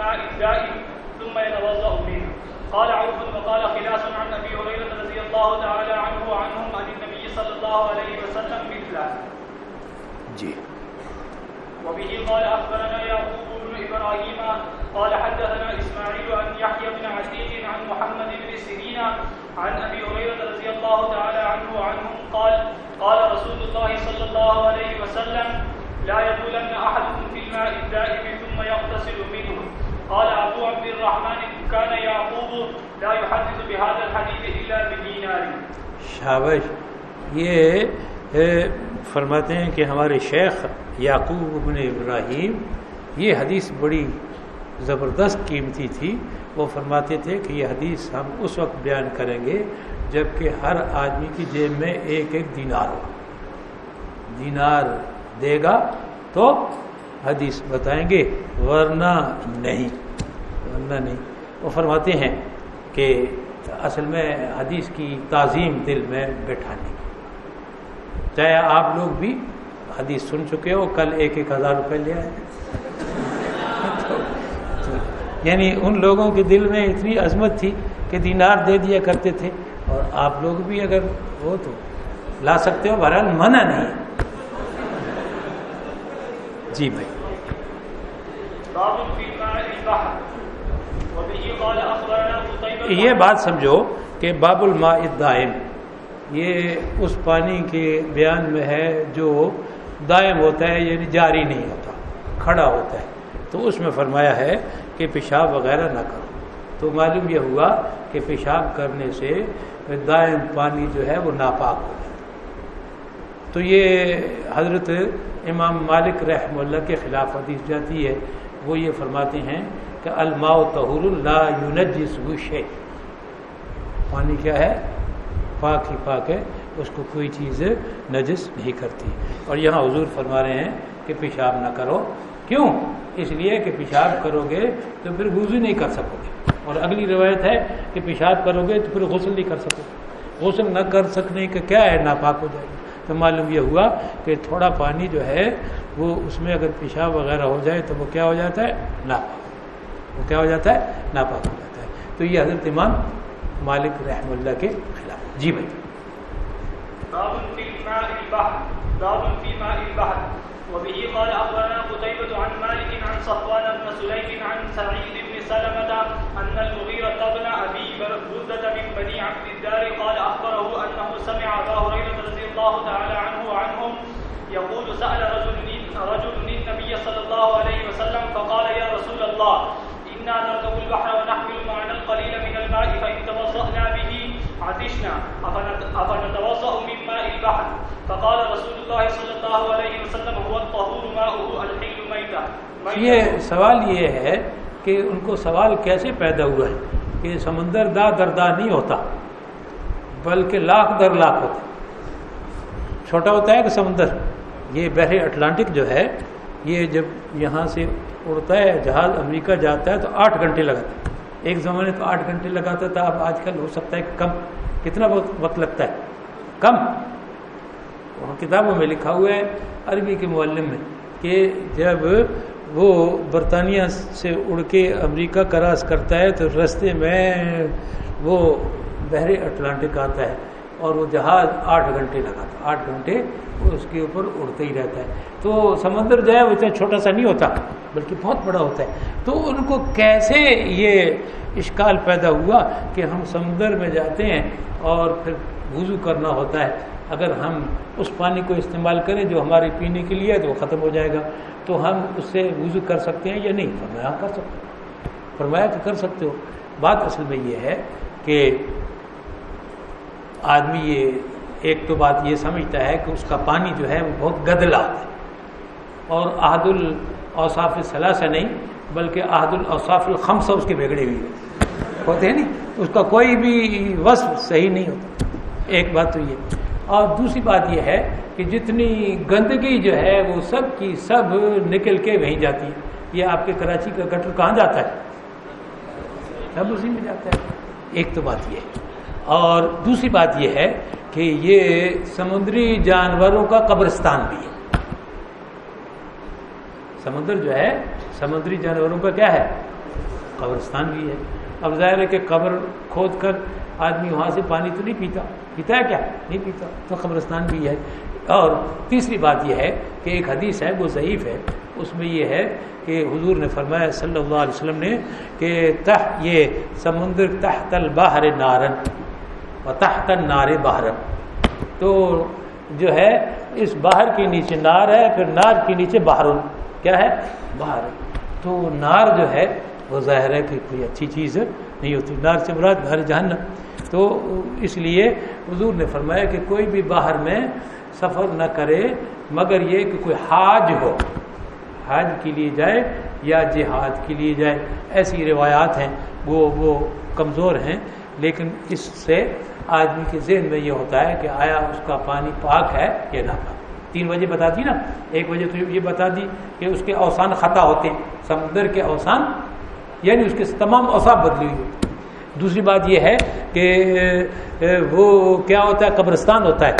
الدائم ثم يتوضا منه قال عوف وقال خلاص عن أبي هريرة رضي الله تعالى عنه وعنهم عن النبي صلى الله عليه وسلم مثله. جی وبه قال أخبرنا يعقوب بن إبراهيم قال حدثنا إسماعيل عن يحيى بن عتيق عن محمد بن سيرين عن أبي هريرة رضي الله تعالى عنه وعنهم قال قال رسول الله صلى الله عليه وسلم لا يبولن احدكم في الماء الدائم ثم يغتسل منه. قال ابو عبد الرحمن كان يعقوب لا يحدث بهذا الحديث الا بدينار. شابش، یہ فرماتے ہیں کہ ہمارے شیخ یعقوب بن ابراہیم، یہ حدیث بڑی زبردست قیمتی تھی۔ وہ فرماتے تھے کہ یہ حدیث ہم اس وقت بیان کریں گے جبکہ ہر آدمی کی جیب میں ایک ایک دینار ہو۔ دینار دے گا تو حدیث بتائیں گے، ورنہ نہیں ورنہ نہیں۔ وہ فرماتے ہیں کہ اصل میں حدیث کی تعظیم دل میں بیٹھانے کی۔ چاہے آپ لوگ بھی حدیث سن چکے ہو، کل ایک ایک ہزار روپے لے آئے۔ یعنی ان لوگوں کے دل میں اتنی عظمت تھی کہ دینار دے دیا کرتے تھے۔ اور آپ لوگ بھی اگر ہو تو لا سکتے ہو، بہرحال منع نہیں۔ جی بھائی۔ یہ بات سمجھو کہ باب الماء الدائم یہ اس پانی کے بیان میں ہے جو دائم ہوتا ہے یعنی جاری نہیں ہوتا، کھڑا ہوتا ہے۔ تو اس میں فرمایا ہے کہ پیشاب وغیرہ نہ کرو۔ تو معلوم یہ ہوا کہ پیشاب کرنے سے دائم پانی جو ہے وہ ناپاک ہو جاتا تو یہ حضرت امام مالک رحم اللہ کے خلاف حدیث جاتی ہے، وہ یہ فرماتے ہیں کہ الماء طہور اللہ یونجس وشے پانی کیا ہے؟ پاک ہی پاک ہے، اس کو کوئی چیز نجس نہیں کرتی۔ اور یہاں حضور فرما رہے ہیں کہ پیشاب نہ کرو۔ کیوں؟ اس لیے کہ پیشاب کرو گے تو پھر وضو نہیں کر سکو گے۔ اور اگلی روایت ہے کہ پیشاب کرو گے تو پھر غسل نہیں کر سکو گے۔ غسل نہ کر سکنے کا کیا ہے؟ ناپاک ہو جائے گا۔ تو معلوم یہ ہوا کہ تھوڑا پانی جو ہے وہ اس میں اگر پیشاب وغیرہ ہو جائے تو وہ کیا ہو جاتا ہے؟ ناپاک۔ وہ کیا ہو جاتا ہے؟ ناپاک ہو جاتا ہے۔ تو یہ حضرت امام مالک رحم اللہ کے خلاف۔ جی بھائی۔ وبه قال أخبرنا قتيبة عن مالك عن صفوان بن سليم عن سعيد بن سلمة أن المغيرة بن أبي بردة من بني عبد الدار قال أخبره أنه سمع أبا هريرة رضي الله تعالى عنه وعنهم يقول سأل رجل رجل النبي صلى الله عليه وسلم فقال يا رسول الله إنا نركب البحر ونحمل معنا القليل من الماء فإن توضأنا به عطشنا. أفنتوضأ من ماء البحر؟ فقال رسول الله صلى الله عليه وسلم، هو الطهور ماؤه الحل ميتة یہ سوال یہ ہے کہ ان کو سوال کیسے پیدا ہوا ہے کہ سمندر دا دردا نہیں ہوتا، بلکہ لاکھ در لاکھ ہوتا۔ چھوٹا ہوتا ہے کہ سمندر؟ یہ بحر اٹلانٹک جو ہے، یہ جب یہاں سے اڑتا ہے جہاز امریکہ جاتا ہے تو آٹھ گھنٹے لگاتا ہے۔ ایک زمانے تو آٹھ گھنٹے لگاتا تھا، اب آج کل ہو سکتا ہے کم۔ کتنا وقت لگتا ہے؟ کم۔ وہاں کتابوں میں لکھا ہوا ہے عربی کے معلم میں کہ جب وہ برطانیہ سے اڑ کے امریکہ کراس کرتا ہے تو رستے میں وہ بحر اٹلانٹک آتا ہے۔ اور وہ جہاز آٹھ گھنٹے لگاتا آٹھ گھنٹے اس کے اوپر اڑتے ہی رہتا ہے۔ تو سمندر جو ہے وہ اتنا چھوٹا سا نہیں ہوتا، بلکہ بہت بڑا ہوتا ہے۔ تو ان کو کیسے یہ اشکال پیدا ہوا کہ ہم سمندر میں جاتے ہیں اور پھر وضو کرنا ہوتا ہے۔ اگر ہم اس پانی کو استعمال کریں جو ہمارے پینے کے لیے ہے تو وہ ختم ہو جائے گا۔ تو ہم اس سے وضو کر سکتے ہیں یا نہیں؟ فرمایا ہاں، کر سکتے فرمایا تو کر سکتے ہو۔ بات اصل میں یہ ہے کہ آدمی یہ ایک تو بات یہ سمجھتا ہے کہ اس کا پانی جو ہے وہ بہت گدلا ہے۔ اور عہد الاوصاف صلاح سے نہیں، بلکہ عہد الاوصاف الخمسہ اس کے بگڑے ہوئے۔ ہوتے ہیں نہیں اس کا کوئی بھی وصف صحیح نہیں ہوتا۔ ایک بات تو یہ۔ اور دوسری بات یہ ہے کہ جتنی گندگی جو ہے وہ سب کی سب نکل کے وہیں جاتی ہے۔ یہ آپ کے کراچی کا گٹر کہاں جاتا ہے؟ سب اسی میں جاتا ہے۔ ایک تو بات یہ ہے۔ اور دوسری بات یہ ہے کہ یہ سمندری جانوروں کا قبرستان بھی ہے۔ سمندر جو ہے، سمندری جانوروں کا کیا ہے؟ قبرستان بھی ہے۔ اب ظاہر ہے کہ قبر کھود کر آدمی وہاں سے پانی تو نہیں پیتا پیتا ہے کیا؟ نہیں پیتا، تو قبرستان بھی ہے۔ اور تیسری بات یہ ہے کہ ایک حدیث ہے، وہ ضعیف ہے۔ اس میں یہ ہے کہ حضور نے فرمایا صلی اللہ علیہ وسلم نے کہ تہ یہ سمندر تحت البحر نارن۔ و تحت نار بہر تو جو ہے، اس باہر کے نیچے نار ہے، پھر نار کے نیچے باہر کیا ہے؟ باہر تو نار جو ہے، وہ ظاہر ہے کہ کوئی اچھی چیز نہیں ہوتی۔ نار سے مراد باہر جہنم۔ تو اس لیے حضور نے فرمایا کہ کوئی بھی باہر میں سفر نہ کرے، مگر یہ کہ کوئی حاج ہو۔ حج کے لیے جائے یا جہاد کے لیے جائے۔ ایسی روایات ہیں۔ وہ وہ کمزور ہیں۔ لیکن اس سے آدمی کے ذہن میں یہ ہوتا ہے کہ آیا اس کا پانی پاک ہے یا نہ پاک۔ تین بجے بتا دی نا۔ ایک بجے تو یہ بتا دی کہ اس کے اوسان خطا ہوتے ہیں۔ سمندر کے اوسان یعنی اس کے تمام اوسان بدلی ہوئی۔ ہوتی دوسری بات یہ ہے کہ وہ کیا ہوتا ہے؟ قبرستان ہوتا ہے۔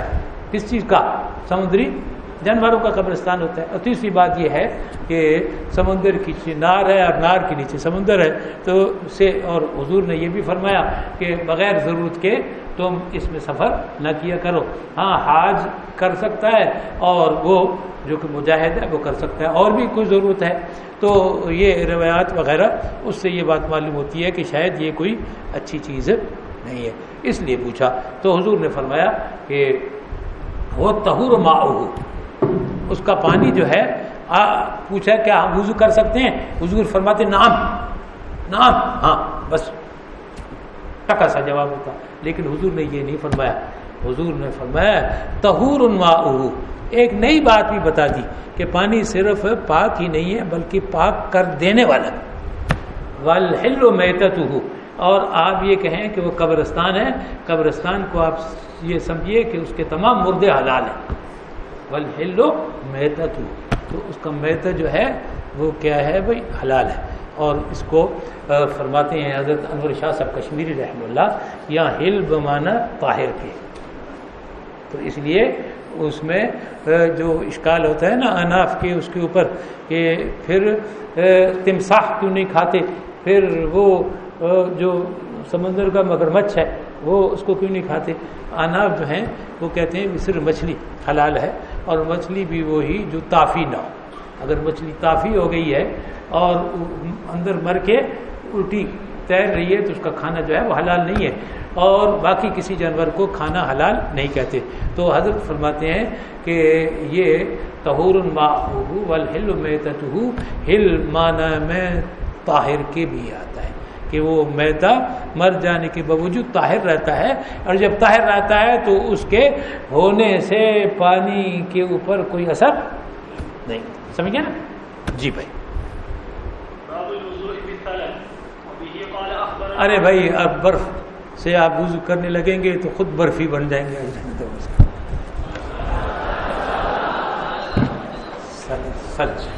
کس چیز کا؟ سمندری جانوروں کا قبرستان ہوتا ہے۔ اور تیسری بات یہ ہے کہ سمندر کی نار ہے اور نار کے نیچے سمندر ہے۔ تو سے اور حضور نے یہ بھی فرمایا کہ بغیر ضرورت کے تم اس میں سفر نہ کیا کرو۔ ہاں حاج کر سکتا ہے اور وہ جو کہ مجاہد ہے وہ کر سکتا ہے، اور بھی کوئی ضرورت ہے۔ تو یہ روایات وغیرہ، اس سے یہ بات معلوم ہوتی ہے کہ شاید یہ کوئی اچھی چیز نہیں ہے۔ اس لیے پوچھا۔ تو حضور نے فرمایا کہ وہ تہور ماؤ اس کا پانی جو ہے پوچھا کیا ہم وضو کر سکتے ہیں؟ حضور فرماتے نام نام ہاں بس۔ ٹکا سا جواب ہوتا۔ لیکن حضور نے یہ نہیں فرمایا۔ حضور نے فرمایا تہور انوا ایک نئی بات بھی بتا دی کہ پانی صرف پاک ہی نہیں ہے، بلکہ پاک کر دینے والا۔ والحل و میتت اور آپ یہ کہیں کہ وہ قبرستان ہے۔ قبرستان کو آپ یہ سمجھیے کہ اس کے تمام مردے حلال ہیں۔ والحل و میتت تو اس کا میت جو ہے وہ کیا ہے بھائی؟ حلال ہے. اور اس کو فرماتے ہیں حضرت انور شاہ صاحب کشمیری رحمہ اللہ، یا ہل بمانا طاہر کے. تو اس لیے اس میں جو اشکال ہوتا ہے نا اناف کے، اس کے اوپر، کہ پھر تمساح کیوں نہیں کھاتے؟ پھر وہ جو سمندر کا مگرمچھ ہے، وہ اس کو کیوں نہیں کھاتے؟ اناف جو ہیں، وہ کہتے ہیں صرف مچھلی، حلال ہے. اور مچھلی بھی وہی جو تافی نہ ہو۔ اگر مچھلی تافی ہو گئی ہے اور اندر مر کے الٹی تیر رہی ہے تو اس کا کھانا جو ہے وہ حلال نہیں ہے۔ اور باقی کسی جانور کو کھانا حلال نہیں کہتے۔ تو حضرت فرماتے ہیں کہ یہ تہور والحل میتت ہل مانا میں طاہر کے بھی آتا ہے۔ کہ وہ میتا مر جانے کے باوجود طاہر رہتا ہے اور جب طاہر رہتا ہے تو اس کے ہونے سے پانی کے اوپر کوئی اثر نہیں۔ سمجھ گیا نا؟ جی بھائی۔ ارے بھائی، اب برف سے آپ وضو کرنے لگیں گے تو خود برفی بن جائیں گے۔ سچ۔